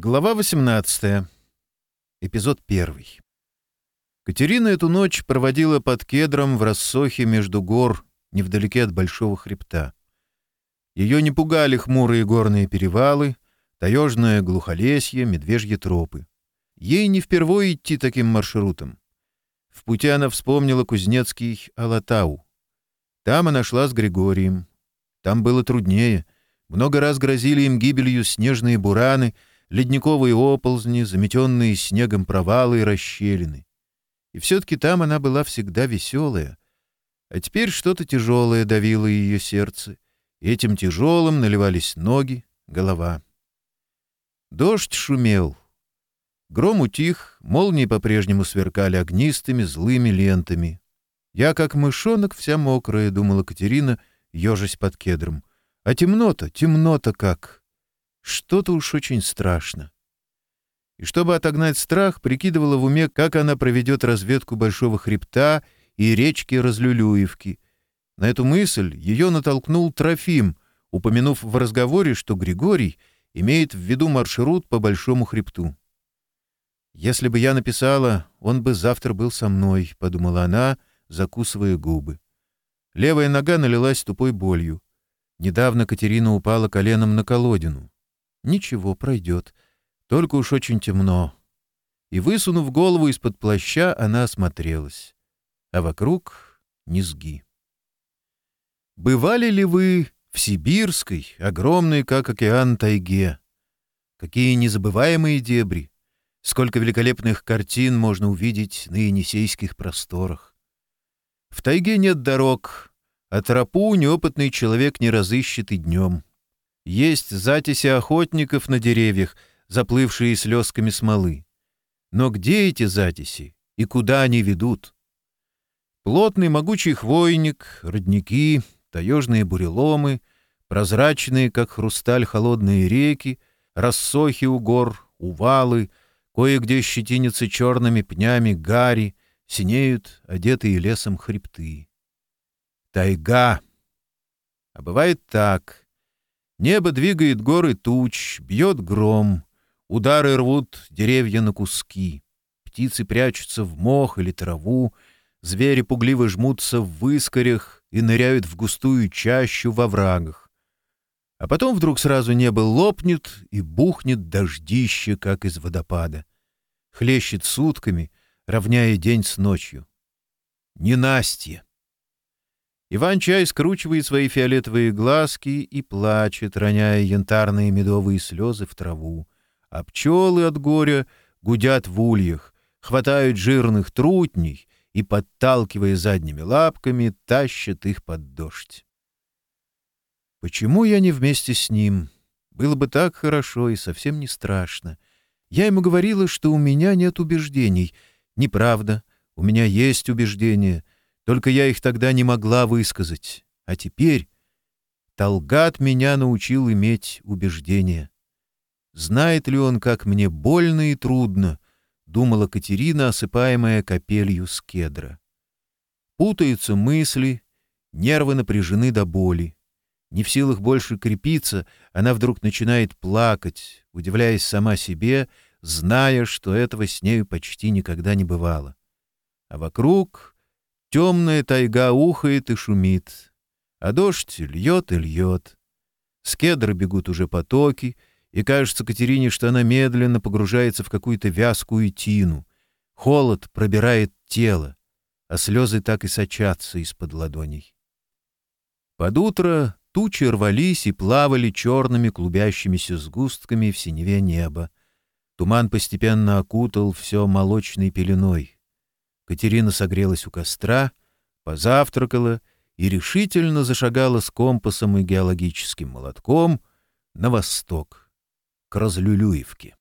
Глава 18. Эпизод 1. Катерина эту ночь проводила под кедром в рассохе между гор, невдалеке от Большого хребта. Ее не пугали хмурые горные перевалы, таежное глухолесье, медвежьи тропы. Ей не впервой идти таким маршрутом. В пути она вспомнила кузнецкий Алатау. Там она шла с Григорием. Там было труднее. Много раз грозили им гибелью снежные бураны — ледниковые оползни, заметенные снегом провалы и расщелины. И все-таки там она была всегда веселая. А теперь что-то тяжелое давило ее сердце. этим тяжелым наливались ноги, голова. Дождь шумел. Гром утих, молнии по-прежнему сверкали огнистыми, злыми лентами. Я, как мышонок, вся мокрая, — думала Катерина, ежась под кедром. А темнота, темнота как! Что-то уж очень страшно. И чтобы отогнать страх, прикидывала в уме, как она проведет разведку Большого хребта и речки Разлюлюевки. На эту мысль ее натолкнул Трофим, упомянув в разговоре, что Григорий имеет в виду маршрут по Большому хребту. «Если бы я написала, он бы завтра был со мной», — подумала она, закусывая губы. Левая нога налилась тупой болью. Недавно Катерина упала коленом на колодину. Ничего, пройдет. Только уж очень темно. И, высунув голову из-под плаща, она осмотрелась. А вокруг — низги. Бывали ли вы в Сибирской, огромной, как океан, тайге? Какие незабываемые дебри! Сколько великолепных картин можно увидеть на Енисейских просторах! В тайге нет дорог, а тропу неопытный человек не разыщет и днем. Есть затеси охотников на деревьях, заплывшие слезками смолы. Но где эти затеси и куда они ведут? Плотный могучий хвойник, родники, таежные буреломы, прозрачные, как хрусталь, холодные реки, рассохи у гор, увалы, кое-где щетинятся черными пнями гари, синеют одетые лесом хребты. Тайга! А бывает так — Небо двигает горы туч, бьет гром. Удары рвут деревья на куски. Птицы прячутся в мох или траву. Звери пугливо жмутся в выскорях и ныряют в густую чащу во врагах. А потом вдруг сразу небо лопнет и бухнет дождище, как из водопада. Хлещет сутками, равняя день с ночью. Ненастье! Иван Чай скручивает свои фиолетовые глазки и плачет, роняя янтарные медовые слезы в траву. А пчелы от горя гудят в ульях, хватают жирных трутней и, подталкивая задними лапками, тащат их под дождь. Почему я не вместе с ним? Было бы так хорошо и совсем не страшно. Я ему говорила, что у меня нет убеждений. Неправда, у меня есть убеждения — только я их тогда не могла высказать. А теперь Талгат меня научил иметь убеждения. Знает ли он, как мне больно и трудно, думала Катерина, осыпаемая капелью с кедра. Путаются мысли, нервы напряжены до боли. Не в силах больше крепиться, она вдруг начинает плакать, удивляясь сама себе, зная, что этого с нею почти никогда не бывало. А вокруг Темная тайга ухает и шумит, а дождь льет и льет. С кедра бегут уже потоки, и кажется Катерине, что она медленно погружается в какую-то вязкую тину. Холод пробирает тело, а слезы так и сочатся из-под ладоней. Под утро тучи рвались и плавали черными клубящимися сгустками в синеве неба. Туман постепенно окутал все молочной пеленой. Катерина согрелась у костра, позавтракала и решительно зашагала с компасом и геологическим молотком на восток, к Разлюлюевке.